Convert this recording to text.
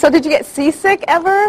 So did you get seasick ever?